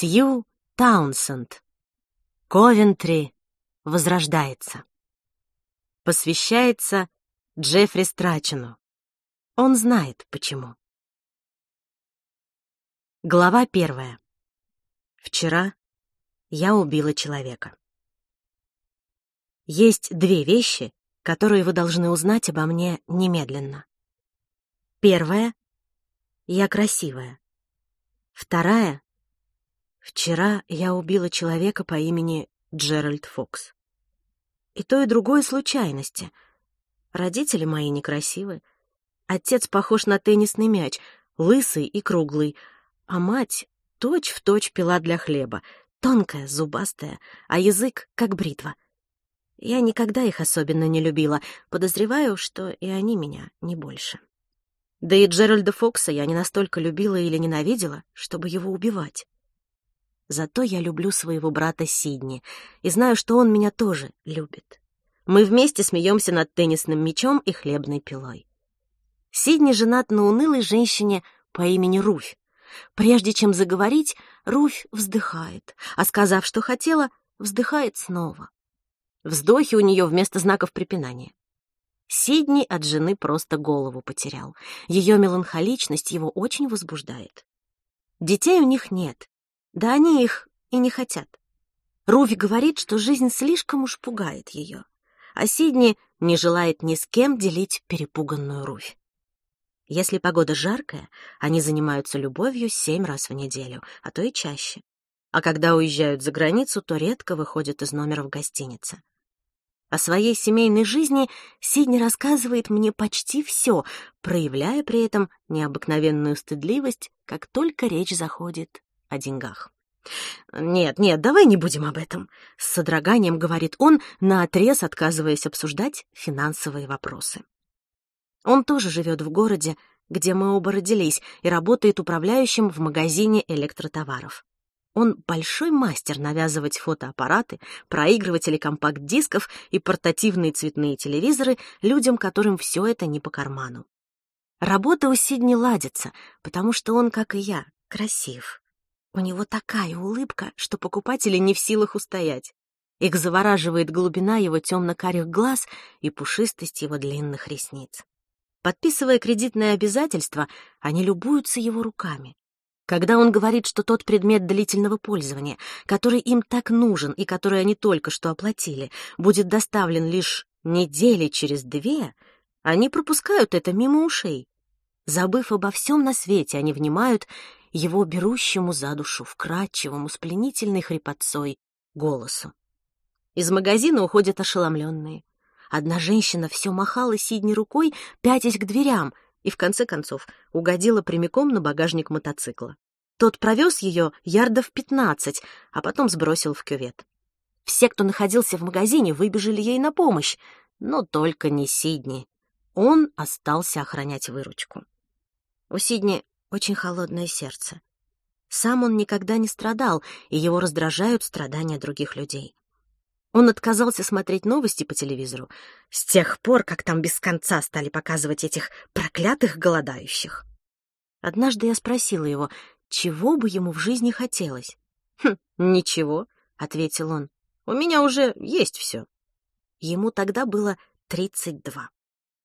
Сью Таунсенд. Ковентри возрождается. Посвящается Джеффри Страчену. Он знает, почему. Глава первая. Вчера я убила человека. Есть две вещи, которые вы должны узнать обо мне немедленно. Первая — я красивая. Вторая — вчера я убила человека по имени Джеральд Фокс. И то, и другое случайности. Родители мои некрасивы. Отец похож на теннисный мяч, лысый и круглый, а мать точь-в-точь пила для хлеба, тонкая, зубастая, а язык как бритва — я никогда их особенно не любила, подозреваю, что и они меня не больше. Да и Джеральда Фокса я не настолько любила или ненавидела, чтобы его убивать. Зато я люблю своего брата Сидни и знаю, что он меня тоже любит. Мы вместе смеемся над теннисным мячом и хлебной пилой. Сидни женат на унылой женщине по имени Руфь. Прежде чем заговорить, Руфь вздыхает, а сказав, что хотела, вздыхает снова. Вздохи у нее вместо знаков препинания. Сидни от жены просто голову потерял. Ее меланхоличность его очень возбуждает. Детей у них нет. Да они их и не хотят. Руви говорит, что жизнь слишком уж пугает ее, а Сидни не желает ни с кем делить перепуганную Руфь. Если погода жаркая, они занимаются любовью семь раз в неделю, а то и чаще. А когда уезжают за границу, то редко выходят из номера в гостинице. О своей семейной жизни Сидни рассказывает мне почти все, проявляя при этом необыкновенную стыдливость, как только речь заходит о деньгах. «Нет, нет, давай не будем об этом», — с содроганием говорит он, наотрез отказываясь обсуждать финансовые вопросы. Он тоже живет в городе, где мы оба родились, и работает управляющим в магазине электротоваров. Он большой мастер навязывать фотоаппараты, проигрыватели компакт-дисков и портативные цветные телевизоры людям, которым все это не по карману. Работа у Сидни ладится, потому что он, как и я, красив. У него такая улыбка, что покупатели не в силах устоять. Их завораживает глубина его темно-карих глаз и пушистость его длинных ресниц. Подписывая кредитное обязательство, они любуются его руками. Когда он говорит, что тот предмет длительного пользования, который им так нужен и который они только что оплатили, будет доставлен лишь недели через две, они пропускают это мимо ушей. Забыв обо всем на свете, они внимают его берущему за душу вкрадчивому, с пленительной хрипотцой голосу. Из магазина уходят ошеломленные. Одна женщина все махала Сидни рукой, пятясь к дверям — и в конце концов угодила прямиком на багажник мотоцикла. Тот провез ее ярдов пятнадцать, а потом сбросил в кювет. Все, кто находился в магазине, выбежали ей на помощь, но только не Сидни. Он остался охранять выручку. У Сидни очень холодное сердце. Сам он никогда не страдал, и его раздражают страдания других людей. Он отказался смотреть новости по телевизору с тех пор, как там без конца стали показывать этих проклятых голодающих. Однажды я спросила его, чего бы ему в жизни хотелось. «Хм, ничего», — ответил он, — «у меня уже есть все». Ему тогда было тридцать два.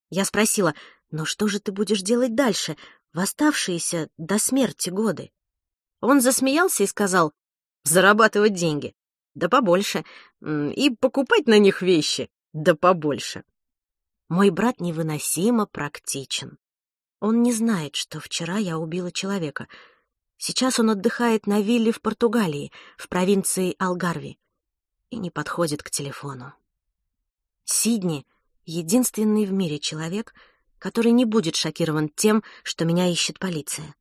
Я спросила, «Но что же ты будешь делать дальше, в оставшиеся до смерти годы?» Он засмеялся и сказал, «Зарабатывать деньги. Да побольше. И покупать на них вещи. Да побольше. Мой брат невыносимо практичен. Он не знает, что вчера я убила человека. Сейчас он отдыхает на вилле в Португалии, в провинции Алгарви, и не подходит к телефону. Сидни — единственный в мире человек, который не будет шокирован тем, что меня ищет полиция.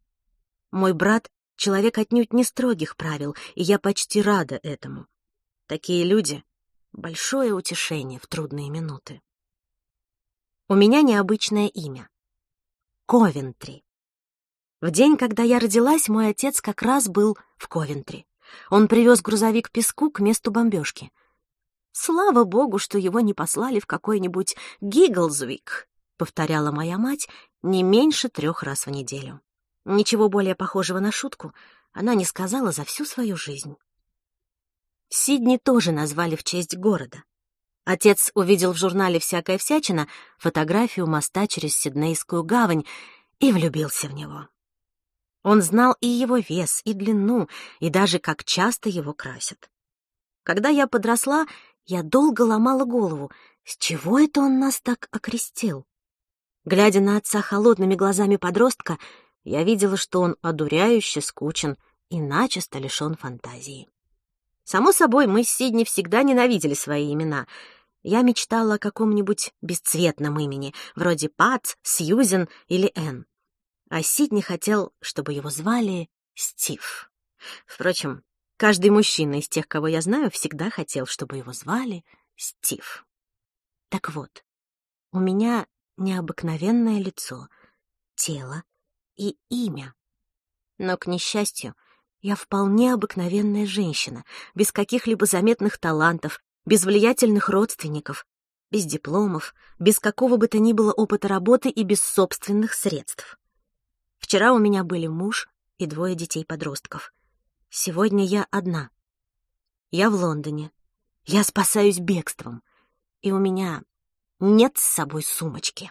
Мой брат — человек отнюдь не строгих правил, и я почти рада этому. Такие люди — большое утешение в трудные минуты. У меня необычное имя — Ковентри. В день, когда я родилась, мой отец как раз был в Ковентри. Он привез грузовик песку к месту бомбежки. Слава богу, что его не послали в какой-нибудь Гигглзвик, повторяла моя мать не меньше трех раз в неделю. Ничего более похожего на шутку она не сказала за всю свою жизнь. Сидни тоже назвали в честь города. Отец увидел в журнале «Всякая всячина» фотографию моста через Сиднейскую гавань и влюбился в него. Он знал и его вес, и длину, и даже как часто его красят. Когда я подросла, я долго ломала голову, с чего это он нас так окрестил. Глядя на отца холодными глазами подростка, я видела, что он одуряюще скучен и начисто лишён фантазии. Само собой, мы с Сидни всегда ненавидели свои имена. Я мечтала о каком-нибудь бесцветном имени, вроде Пат, Сьюзен или Энн. А Сидни хотел, чтобы его звали Стив. Впрочем, каждый мужчина из тех, кого я знаю, всегда хотел, чтобы его звали Стив. Так вот, у меня необыкновенное лицо, тело и имя. Но, к несчастью, я вполне обыкновенная женщина, без каких-либо заметных талантов, без влиятельных родственников, без дипломов, без какого бы то ни было опыта работы и без собственных средств. Вчера у меня были муж и двое детей-подростков. Сегодня я одна. Я в Лондоне. Я спасаюсь бегством. И у меня нет с собой сумочки.